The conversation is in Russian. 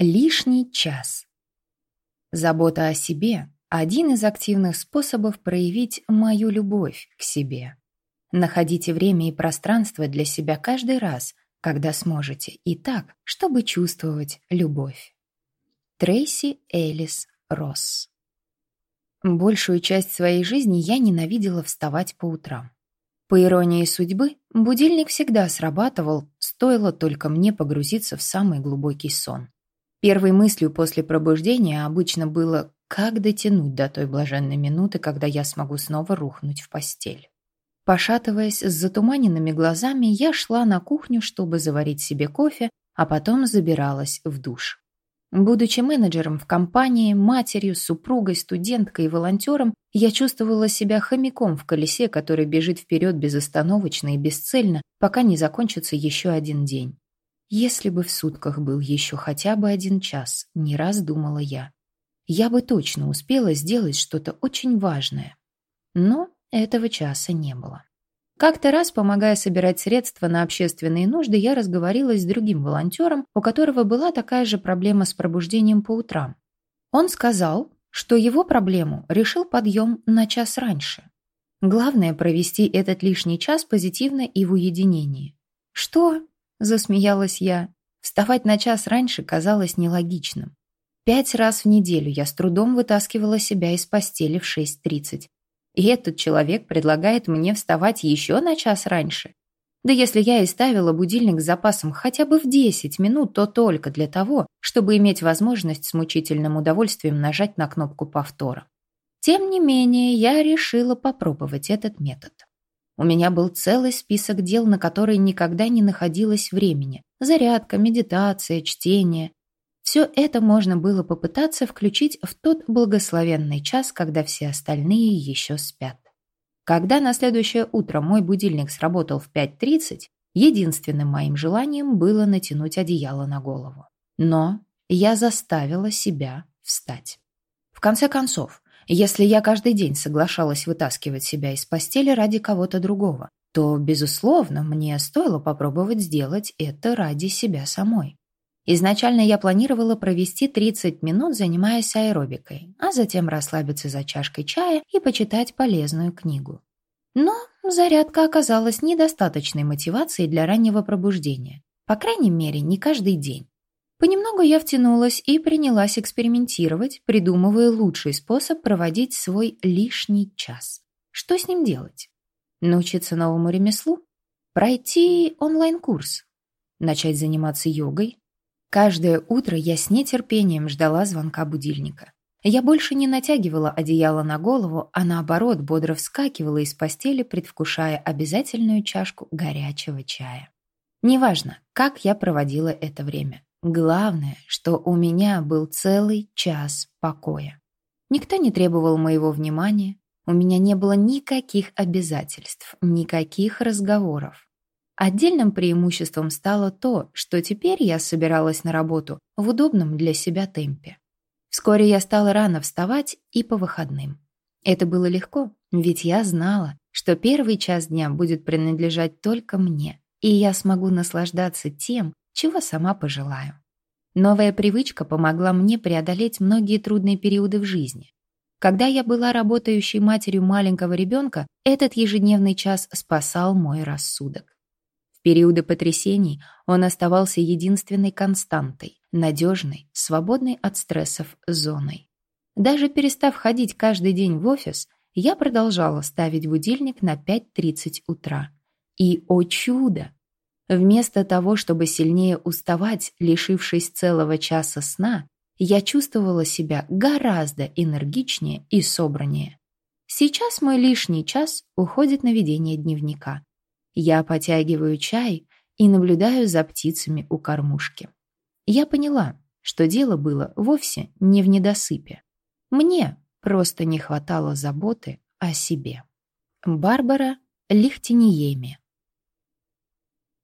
Лишний час. Забота о себе – один из активных способов проявить мою любовь к себе. Находите время и пространство для себя каждый раз, когда сможете, и так, чтобы чувствовать любовь. Трейси Элис Росс Большую часть своей жизни я ненавидела вставать по утрам. По иронии судьбы, будильник всегда срабатывал, стоило только мне погрузиться в самый глубокий сон. Первой мыслью после пробуждения обычно было, как дотянуть до той блаженной минуты, когда я смогу снова рухнуть в постель. Пошатываясь с затуманенными глазами, я шла на кухню, чтобы заварить себе кофе, а потом забиралась в душ. Будучи менеджером в компании, матерью, супругой, студенткой и волонтером, я чувствовала себя хомяком в колесе, который бежит вперед безостановочно и бесцельно, пока не закончится еще один день. Если бы в сутках был еще хотя бы один час, не раз думала я. Я бы точно успела сделать что-то очень важное. Но этого часа не было. Как-то раз, помогая собирать средства на общественные нужды, я разговорилась с другим волонтером, у которого была такая же проблема с пробуждением по утрам. Он сказал, что его проблему решил подъем на час раньше. Главное – провести этот лишний час позитивно и в уединении. «Что?» – засмеялась я. Вставать на час раньше казалось нелогичным. Пять раз в неделю я с трудом вытаскивала себя из постели в 6.30. И этот человек предлагает мне вставать еще на час раньше. Да если я и ставила будильник с запасом хотя бы в 10 минут, то только для того, чтобы иметь возможность с мучительным удовольствием нажать на кнопку повтора. Тем не менее, я решила попробовать этот метод. У меня был целый список дел, на которые никогда не находилось времени. Зарядка, медитация, чтение. Все это можно было попытаться включить в тот благословенный час, когда все остальные еще спят. Когда на следующее утро мой будильник сработал в 5.30, единственным моим желанием было натянуть одеяло на голову. Но я заставила себя встать. В конце концов, если я каждый день соглашалась вытаскивать себя из постели ради кого-то другого, то, безусловно, мне стоило попробовать сделать это ради себя самой. Изначально я планировала провести 30 минут, занимаясь аэробикой, а затем расслабиться за чашкой чая и почитать полезную книгу. Но зарядка оказалась недостаточной мотивацией для раннего пробуждения. По крайней мере, не каждый день. Понемногу я втянулась и принялась экспериментировать, придумывая лучший способ проводить свой лишний час. Что с ним делать? Научиться новому ремеслу? Пройти онлайн-курс? Начать заниматься йогой? Каждое утро я с нетерпением ждала звонка будильника. Я больше не натягивала одеяло на голову, а наоборот бодро вскакивала из постели, предвкушая обязательную чашку горячего чая. Неважно, как я проводила это время. Главное, что у меня был целый час покоя. Никто не требовал моего внимания, у меня не было никаких обязательств, никаких разговоров. Отдельным преимуществом стало то, что теперь я собиралась на работу в удобном для себя темпе. Вскоре я стала рано вставать и по выходным. Это было легко, ведь я знала, что первый час дня будет принадлежать только мне, и я смогу наслаждаться тем, чего сама пожелаю. Новая привычка помогла мне преодолеть многие трудные периоды в жизни. Когда я была работающей матерью маленького ребенка, этот ежедневный час спасал мой рассудок. В периоды потрясений он оставался единственной константой, надежной, свободной от стрессов зоной. Даже перестав ходить каждый день в офис, я продолжала ставить будильник на 5.30 утра. И, о чудо, Вместо того, чтобы сильнее уставать, лишившись целого часа сна, я чувствовала себя гораздо энергичнее и собраннее. Сейчас мой лишний час уходит на ведение дневника. Я потягиваю чай и наблюдаю за птицами у кормушки. Я поняла, что дело было вовсе не в недосыпе. Мне просто не хватало заботы о себе. Барбара Лихтиниеми